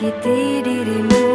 menyakiti dirimu.